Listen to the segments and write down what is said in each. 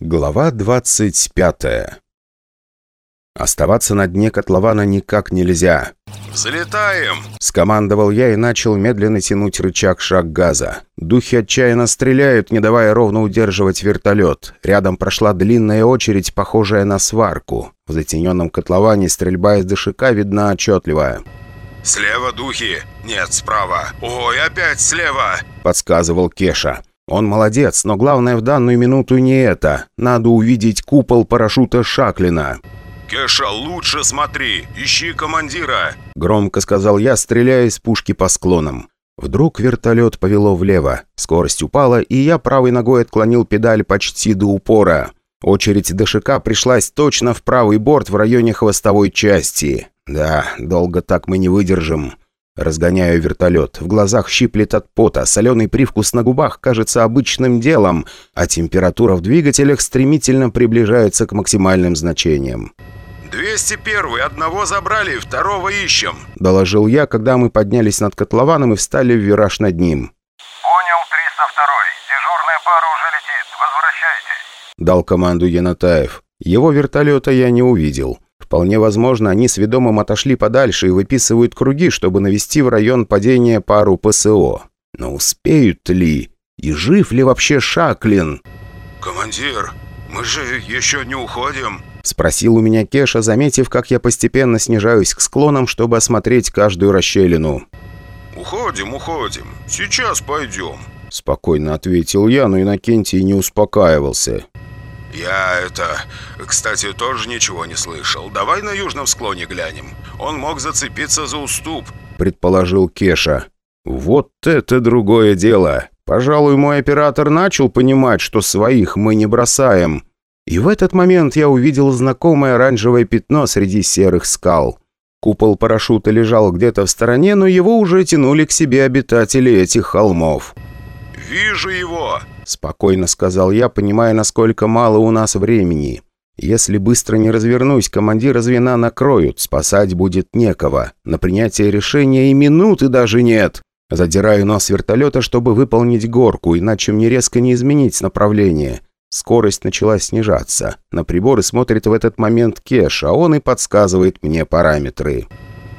Глава 25 Оставаться на дне котлована никак нельзя. «Взлетаем!» – скомандовал я и начал медленно тянуть рычаг шаг газа. Духи отчаянно стреляют, не давая ровно удерживать вертолет. Рядом прошла длинная очередь, похожая на сварку. В затененном котловане стрельба из дышика видна отчетливо. «Слева духи! Нет, справа! Ой, опять слева!» – подсказывал Кеша. Он молодец, но главное в данную минуту не это. Надо увидеть купол парашюта Шаклина. «Кеша, лучше смотри! Ищи командира!» Громко сказал я, стреляя из пушки по склонам. Вдруг вертолет повело влево. Скорость упала, и я правой ногой отклонил педаль почти до упора. Очередь ДШК пришлась точно в правый борт в районе хвостовой части. Да, долго так мы не выдержим. Разгоняю вертолет. В глазах щиплет от пота, соленый привкус на губах кажется обычным делом, а температура в двигателях стремительно приближается к максимальным значениям. «201-й, одного забрали, второго ищем», — доложил я, когда мы поднялись над котлованом и встали в вираж над ним. «Понял, 302-й. Дежурная пара уже летит. Возвращайтесь», — дал команду Янатаев. Его вертолета я не увидел. Вполне возможно, они с ведомым отошли подальше и выписывают круги, чтобы навести в район падения пару ПСО. Но успеют ли? И жив ли вообще Шаклин? «Командир, мы же еще не уходим», — спросил у меня Кеша, заметив, как я постепенно снижаюсь к склонам, чтобы осмотреть каждую расщелину. «Уходим, уходим. Сейчас пойдем», — спокойно ответил я, но Иннокентий не успокаивался. «Я это... Кстати, тоже ничего не слышал. Давай на южном склоне глянем. Он мог зацепиться за уступ», — предположил Кеша. «Вот это другое дело. Пожалуй, мой оператор начал понимать, что своих мы не бросаем». И в этот момент я увидел знакомое оранжевое пятно среди серых скал. Купол парашюта лежал где-то в стороне, но его уже тянули к себе обитатели этих холмов. «Вижу его!» Спокойно сказал я, понимая, насколько мало у нас времени. Если быстро не развернусь, командира звена накроют, спасать будет некого. На принятие решения и минуты даже нет. Задираю нос вертолета, чтобы выполнить горку, иначе мне резко не изменить направление. Скорость начала снижаться. На приборы смотрит в этот момент Кеш, а он и подсказывает мне параметры.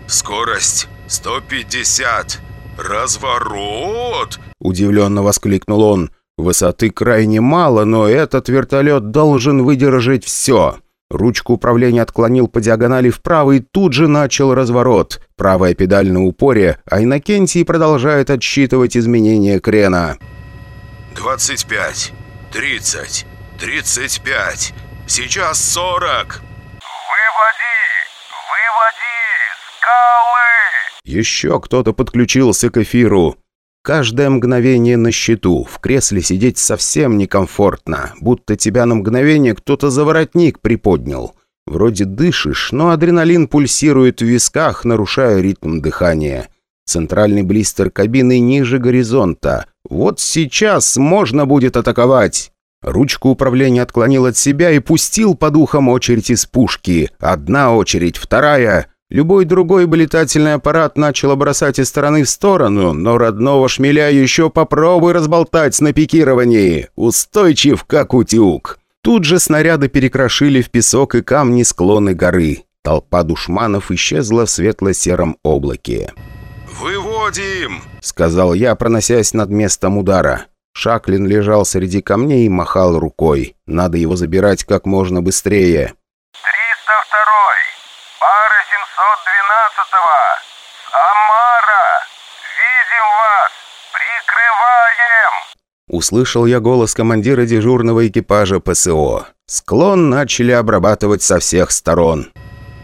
«Скорость 150. Разворот!» Удивленно воскликнул он. Высоты крайне мало, но этот вертолет должен выдержать все. Ручку управления отклонил по диагонали вправо и тут же начал разворот. Правая педаль на упоре, а Иннокентий продолжает отсчитывать изменения крена. «25, 30, 35, сейчас 40!» Еще кто-то подключился к эфиру. Каждое мгновение на счету. В кресле сидеть совсем некомфортно. Будто тебя на мгновение кто-то за воротник приподнял. Вроде дышишь, но адреналин пульсирует в висках, нарушая ритм дыхания. Центральный блистер кабины ниже горизонта. Вот сейчас можно будет атаковать. Ручку управления отклонил от себя и пустил по духам очередь из пушки. Одна очередь, вторая. Любой другой бы летательный аппарат начал бросать из стороны в сторону, но родного шмеля еще попробуй разболтать на пикировании. Устойчив, как утюг. Тут же снаряды перекрошили в песок и камни склоны горы. Толпа душманов исчезла в светло-сером облаке. «Выводим!» — сказал я, проносясь над местом удара. Шаклин лежал среди камней и махал рукой. Надо его забирать как можно быстрее. 302-й! Пара 712-го! Самара! Видим вас! Прикрываем!» Услышал я голос командира дежурного экипажа ПСО. Склон начали обрабатывать со всех сторон.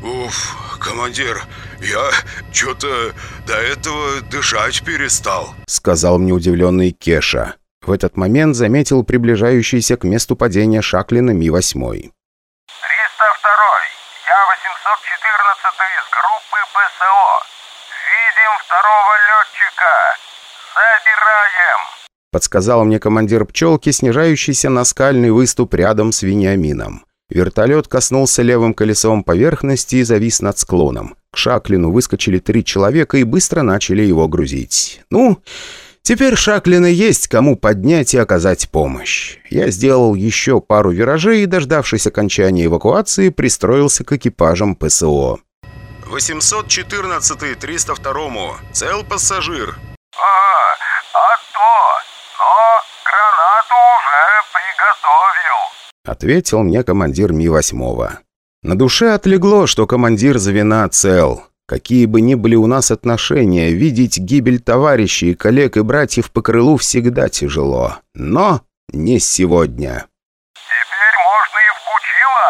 «Уф, командир, я что-то до этого дышать перестал», сказал мне удивленный Кеша. В этот момент заметил приближающийся к месту падения Шаклина Ми-8. 302-й! Я 814 из группы ПСО. Видим второго летчика. Забираем. Подсказал мне командир пчелки, снижающийся на скальный выступ рядом с Вениамином. Вертолет коснулся левым колесом поверхности и завис над склоном. К Шаклину выскочили три человека и быстро начали его грузить. «Ну, Теперь Шаклина есть кому поднять и оказать помощь. Я сделал еще пару виражей и, дождавшись окончания эвакуации, пристроился к экипажам ПСО. 814 302 Цел пассажир. Ага, а то, но гранату уже приготовил. Ответил мне командир Ми-8. На душе отлегло, что командир звена цел. Какие бы ни были у нас отношения, видеть гибель товарищей, коллег и братьев по крылу всегда тяжело. Но не сегодня. Теперь можно и в Пучило.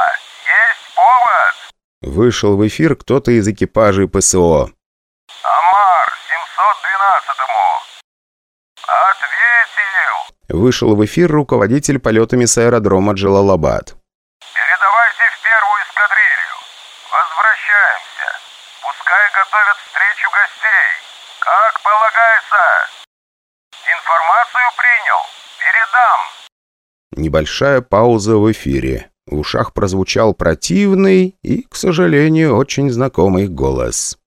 Есть повод. Вышел в эфир кто-то из экипажей ПСО. Амар 712-му. Ответил. Вышел в эфир руководитель полетами с аэродрома Джалалабад. Передавайте в первую эскадрилью. Возвращаемся. Пускай готовят встречу гостей. Как полагается. Информацию принял. Передам. Небольшая пауза в эфире. В ушах прозвучал противный и, к сожалению, очень знакомый голос.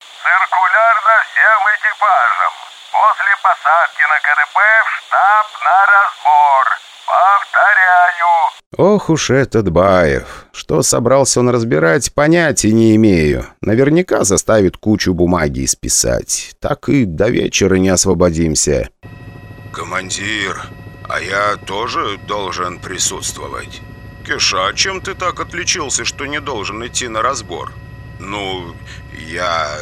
Циркулярно всем экипажам. После посадки на КДП в штаб на разбор. Повторяю. Ох уж этот Баев. Что собрался он разбирать, понятия не имею. Наверняка заставит кучу бумаги исписать. Так и до вечера не освободимся. Командир, а я тоже должен присутствовать. Кеша, а чем ты так отличился, что не должен идти на разбор? Ну, я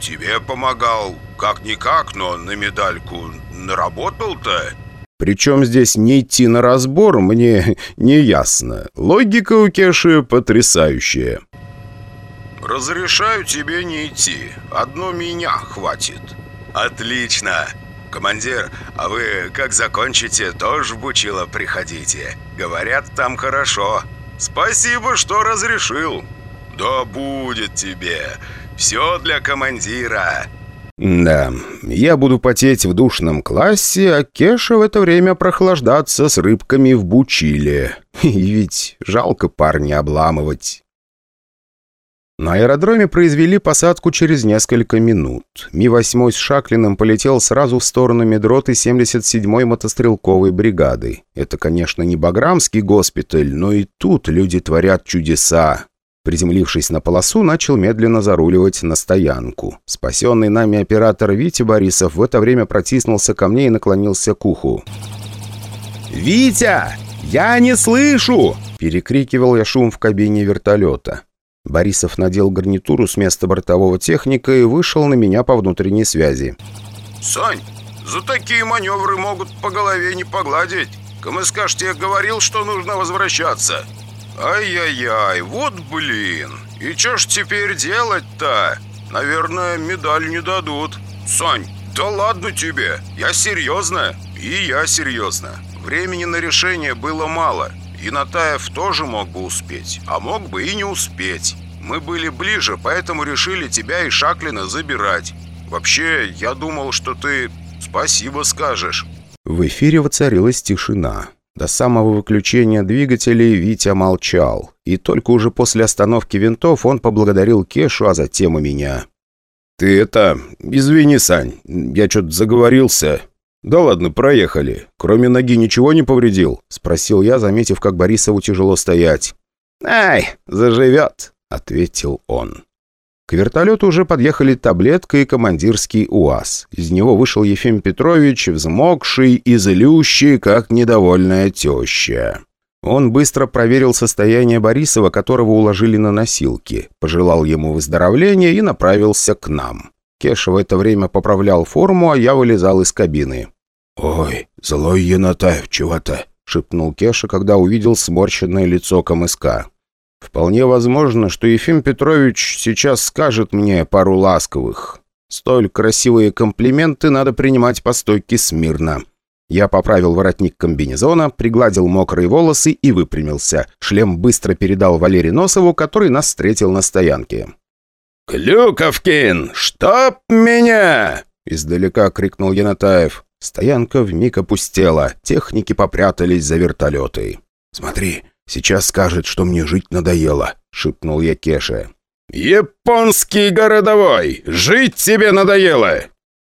тебе помогал, как-никак, но на медальку наработал-то. Причем здесь не идти на разбор, мне не ясно. Логика у Кеши потрясающая. Разрешаю тебе не идти. Одно меня хватит. Отлично. Командир, а вы как закончите, тоже в Бучило приходите. Говорят, там хорошо. Спасибо, что разрешил. Да будет тебе. Все для командира. Да, я буду потеть в душном классе, а Кеша в это время прохлаждаться с рыбками в бучиле. И ведь жалко парня обламывать. На аэродроме произвели посадку через несколько минут. Ми-8 с Шаклиным полетел сразу в сторону медроты 77-й мотострелковой бригады. Это, конечно, не Баграмский госпиталь, но и тут люди творят чудеса. Приземлившись на полосу, начал медленно заруливать на стоянку. Спасенный нами оператор Витя Борисов в это время протиснулся ко мне и наклонился к уху. «Витя! Я не слышу!» – перекрикивал я шум в кабине вертолета. Борисов надел гарнитуру с места бортового техника и вышел на меня по внутренней связи. Сань, за такие маневры могут по голове не погладить. КМСК тебе говорил, что нужно возвращаться. Ай-яй-яй, вот блин. И чё ж теперь делать-то? Наверное, медаль не дадут. Сань, да ладно тебе. Я серьезно. И я серьезно. Времени на решение было мало. И Натаев тоже мог бы успеть, а мог бы и не успеть. Мы были ближе, поэтому решили тебя и Шаклина забирать. Вообще, я думал, что ты спасибо скажешь». В эфире воцарилась тишина. До самого выключения двигателей Витя молчал. И только уже после остановки винтов он поблагодарил Кешу, а затем и меня. «Ты это... Извини, Сань, я что-то заговорился», «Да ладно, проехали. Кроме ноги ничего не повредил?» – спросил я, заметив, как Борисову тяжело стоять. «Ай, заживет», – ответил он. К вертолету уже подъехали таблетка и командирский УАЗ. Из него вышел Ефим Петрович, взмокший и злющий, как недовольная теща. Он быстро проверил состояние Борисова, которого уложили на носилки, пожелал ему выздоровления и направился к нам. Кеша в это время поправлял форму, а я вылезал из кабины. «Ой, злой Янатаев чего-то», — шепнул Кеша, когда увидел сморщенное лицо КМСК. «Вполне возможно, что Ефим Петрович сейчас скажет мне пару ласковых. Столь красивые комплименты надо принимать по стойке смирно». Я поправил воротник комбинезона, пригладил мокрые волосы и выпрямился. Шлем быстро передал Валерию Носову, который нас встретил на стоянке. «Клюковкин, чтоб меня!» — издалека крикнул Янатаев. Стоянка вмиг опустела, техники попрятались за вертолеты. «Смотри, сейчас скажет, что мне жить надоело», — шепнул я Кеше. «Японский городовой! Жить тебе надоело!»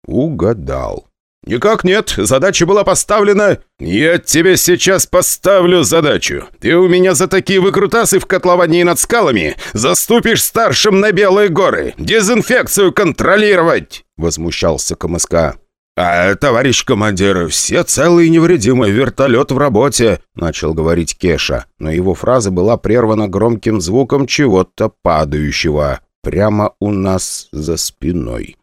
Угадал. «Никак нет. Задача была поставлена...» «Я тебе сейчас поставлю задачу. Ты у меня за такие выкрутасы в котловании над скалами заступишь старшим на Белые горы. Дезинфекцию контролировать!» Возмущался КМСК. «А, товарищ командир, все целые и невредимы, вертолет в работе», — начал говорить Кеша, но его фраза была прервана громким звуком чего-то падающего прямо у нас за спиной.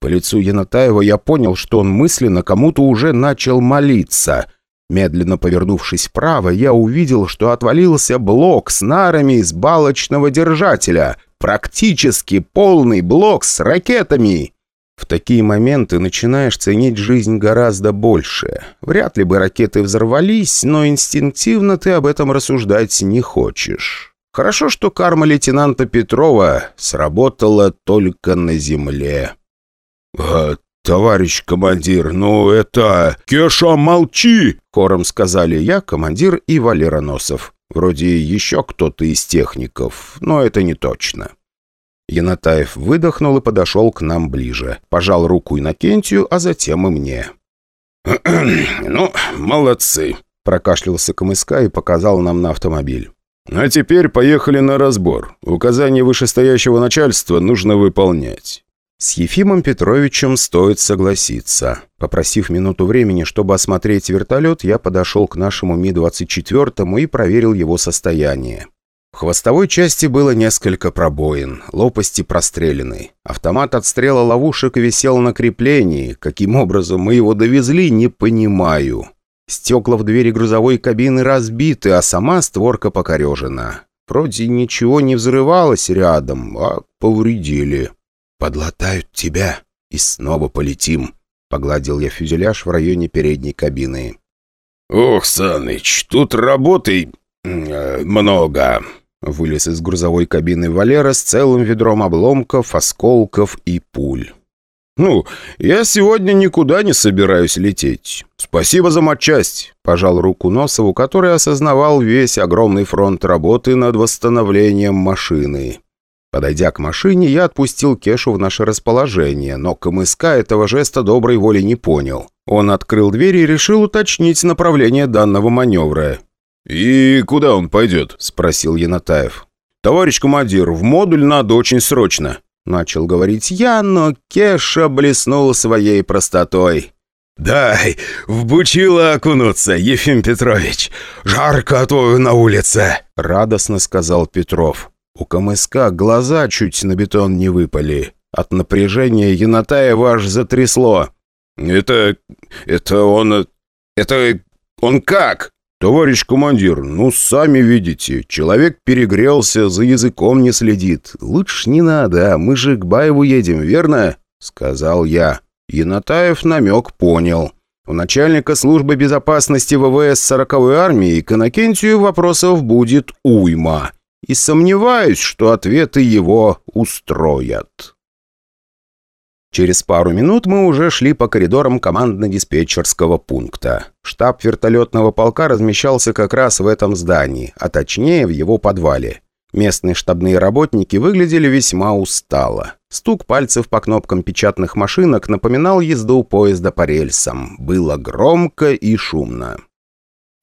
По лицу Янатаева я понял, что он мысленно кому-то уже начал молиться. Медленно повернувшись вправо, я увидел, что отвалился блок с нарами из балочного держателя. Практически полный блок с ракетами. В такие моменты начинаешь ценить жизнь гораздо больше. Вряд ли бы ракеты взорвались, но инстинктивно ты об этом рассуждать не хочешь. Хорошо, что карма лейтенанта Петрова сработала только на земле. «А, товарищ командир, ну это... Кеша, молчи!» Хором сказали я, командир и Валера Носов. Вроде еще кто-то из техников, но это не точно. Янатаев выдохнул и подошел к нам ближе. Пожал руку Иннокентию, а затем и мне. «Ну, молодцы!» – прокашлялся КМСК и показал нам на автомобиль. «А теперь поехали на разбор. Указания вышестоящего начальства нужно выполнять. С Ефимом Петровичем стоит согласиться. Попросив минуту времени, чтобы осмотреть вертолет, я подошел к нашему Ми-24 и проверил его состояние. В хвостовой части было несколько пробоин, лопасти прострелены. Автомат отстрела ловушек висел на креплении. Каким образом мы его довезли, не понимаю. Стекла в двери грузовой кабины разбиты, а сама створка покорежена. Вроде ничего не взрывалось рядом, а повредили. «Подлатают тебя и снова полетим», — погладил я фюзеляж в районе передней кабины. «Ох, Саныч, тут работы э, много», — вылез из грузовой кабины Валера с целым ведром обломков, осколков и пуль. «Ну, я сегодня никуда не собираюсь лететь. Спасибо за матчасть», — пожал руку Носову, который осознавал весь огромный фронт работы над восстановлением машины. Подойдя к машине, я отпустил Кешу в наше расположение, но КМСК этого жеста доброй воли не понял. Он открыл дверь и решил уточнить направление данного маневра. «И куда он пойдет?» – спросил Янатаев. «Товарищ командир, в модуль надо очень срочно», – начал говорить я, но Кеша блеснул своей простотой. «Дай, в бучило окунуться, Ефим Петрович! Жарко твою на улице!» – радостно сказал Петров. У КМСК глаза чуть на бетон не выпали. От напряжения Янатаева аж затрясло. «Это... это он... это... он как?» «Товарищ командир, ну сами видите, человек перегрелся, за языком не следит. Лучше не надо, мы же к Баеву едем, верно?» Сказал я. Янатаев намек понял. У начальника службы безопасности ВВС 40-й армии к Иннокентию вопросов будет уйма и сомневаюсь, что ответы его устроят. Через пару минут мы уже шли по коридорам командно-диспетчерского пункта. Штаб вертолетного полка размещался как раз в этом здании, а точнее в его подвале. Местные штабные работники выглядели весьма устало. Стук пальцев по кнопкам печатных машинок напоминал езду поезда по рельсам. Было громко и шумно.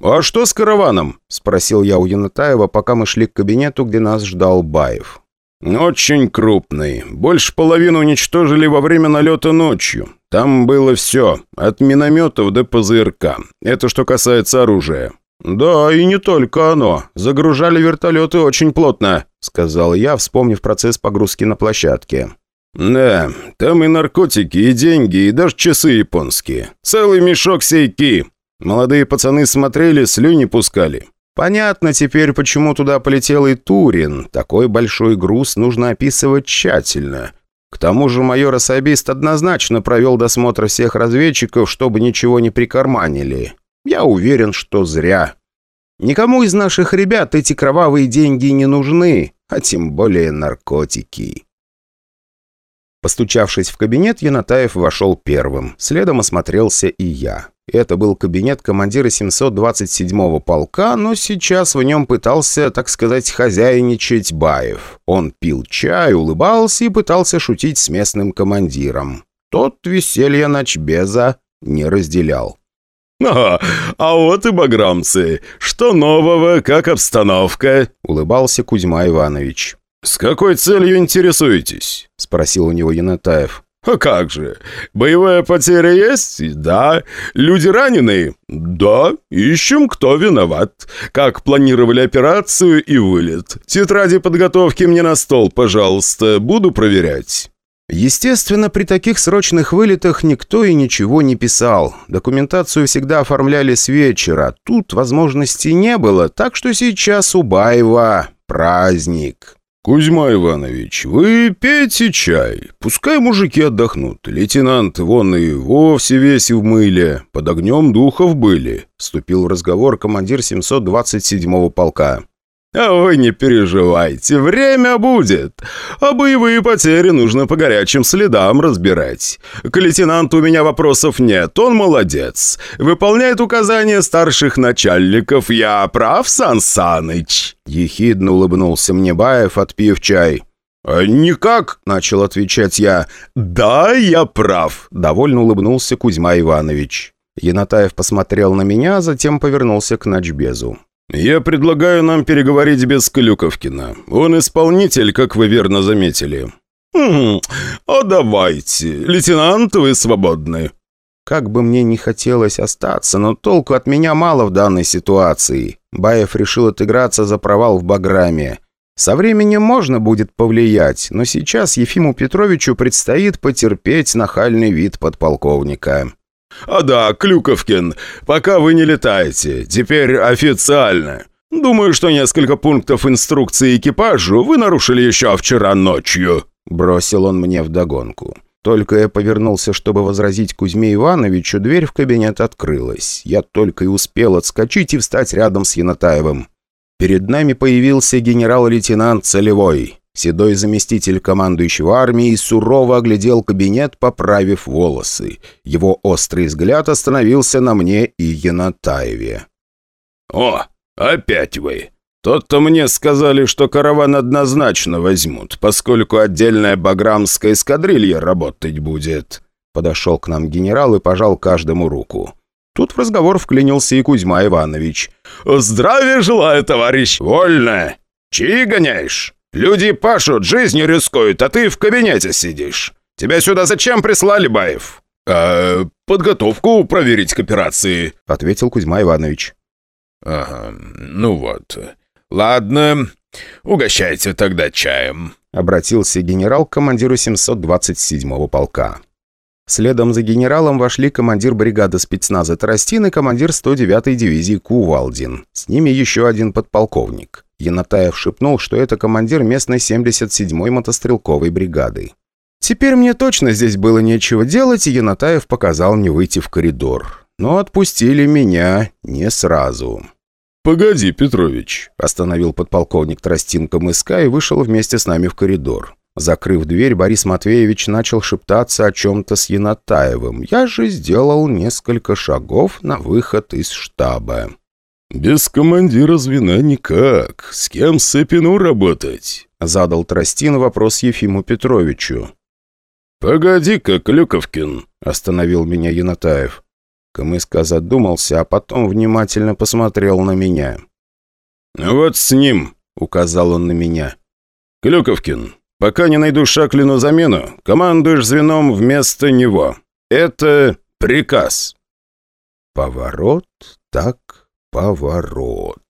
«А что с караваном?» – спросил я у Янатаева, пока мы шли к кабинету, где нас ждал Баев. «Очень крупный. Больше половины уничтожили во время налета ночью. Там было все, от минометов до ПЗРК. Это что касается оружия». «Да, и не только оно. Загружали вертолеты очень плотно», — сказал я, вспомнив процесс погрузки на площадке. «Да, там и наркотики, и деньги, и даже часы японские. Целый мешок сейки. Молодые пацаны смотрели, слюни пускали. Понятно теперь, почему туда полетел и Турин. Такой большой груз нужно описывать тщательно. К тому же майор-особист однозначно провел досмотр всех разведчиков, чтобы ничего не прикарманили. Я уверен, что зря. Никому из наших ребят эти кровавые деньги не нужны, а тем более наркотики. Постучавшись в кабинет, Янатаев вошел первым. Следом осмотрелся и я. Это был кабинет командира 727-го полка, но сейчас в нем пытался, так сказать, хозяйничать Баев. Он пил чай, улыбался и пытался шутить с местным командиром. Тот веселья ночбеза не разделял. «Ага, а вот и баграмцы. Что нового, как обстановка?» — улыбался Кузьма Иванович. «С какой целью интересуетесь?» — спросил у него Янатаев. «А как же? Боевая потеря есть? Да. Люди ранены? Да. Ищем, кто виноват. Как планировали операцию и вылет. Тетради подготовки мне на стол, пожалуйста. Буду проверять». Естественно, при таких срочных вылетах никто и ничего не писал. Документацию всегда оформляли с вечера. Тут возможности не было, так что сейчас у Баева праздник. «Кузьма Иванович, вы пейте чай. Пускай мужики отдохнут. Лейтенант вон и вовсе весь в мыле. Под огнем духов были», — вступил в разговор командир 727-го полка. «А вы не переживайте, время будет. А боевые потери нужно по горячим следам разбирать. К лейтенанту у меня вопросов нет, он молодец. Выполняет указания старших начальников. Я прав, Сан Саныч?» Ехидно улыбнулся мне Баев, отпив чай. «А «Никак», — начал отвечать я. «Да, я прав», — довольно улыбнулся Кузьма Иванович. Янатаев посмотрел на меня, затем повернулся к Ночбезу. «Я предлагаю нам переговорить без Клюковкина. Он исполнитель, как вы верно заметили». «Хм, а давайте. Лейтенант, вы свободны». Как бы мне не хотелось остаться, но толку от меня мало в данной ситуации. Баев решил отыграться за провал в Баграме. Со временем можно будет повлиять, но сейчас Ефиму Петровичу предстоит потерпеть нахальный вид подполковника. «А да, Клюковкин, пока вы не летаете, теперь официально. Думаю, что несколько пунктов инструкции экипажу вы нарушили еще вчера ночью», — бросил он мне вдогонку. Только я повернулся, чтобы возразить Кузьме Ивановичу, дверь в кабинет открылась. Я только и успел отскочить и встать рядом с Янатаевым. Перед нами появился генерал-лейтенант Целевой. Седой заместитель командующего армией сурово оглядел кабинет, поправив волосы. Его острый взгляд остановился на мне и Янатаеве. «О, опять вы! Тот-то мне сказали, что караван однозначно возьмут, поскольку отдельная баграмская эскадрилья работать будет». Подошел к нам генерал и пожал каждому руку. Тут в разговор вклинился и Кузьма Иванович. «Здравия желаю, товарищ! Вольно! Чьи гоняешь?» Люди пашут, жизнью рискуют, а ты в кабинете сидишь. Тебя сюда зачем прислали, Баев?» «А подготовку проверить к операции», — ответил Кузьма Иванович. «Ага, ну вот. Ладно, угощайте тогда чаем», — обратился генерал к командиру 727-го полка. Следом за генералом вошли командир бригады спецназа Тарастин и командир 109-й дивизии Кувалдин. С ними еще один подполковник. Янатаев шепнул, что это командир местной 77-й мотострелковой бригады. Теперь мне точно здесь было нечего делать, и Янатаев показал мне выйти в коридор. Но отпустили меня не сразу. «Погоди, Петрович», — остановил подполковник Тростинка Мыска и вышел вместе с нами в коридор. Закрыв дверь, Борис Матвеевич начал шептаться о чем-то с Янатаевым. Я же сделал несколько шагов на выход из штаба. «Без командира звена никак. С кем Сыпину работать?» Задал Тростин вопрос Ефиму Петровичу. «Погоди-ка, Клюковкин!» Остановил меня Янатаев. Камыска задумался, а потом внимательно посмотрел на меня. «Вот с ним!» — указал он на меня. «Клюковкин, пока не найду Шаклину замену, командуешь звеном вместо него. Это приказ». Поворот так поворот.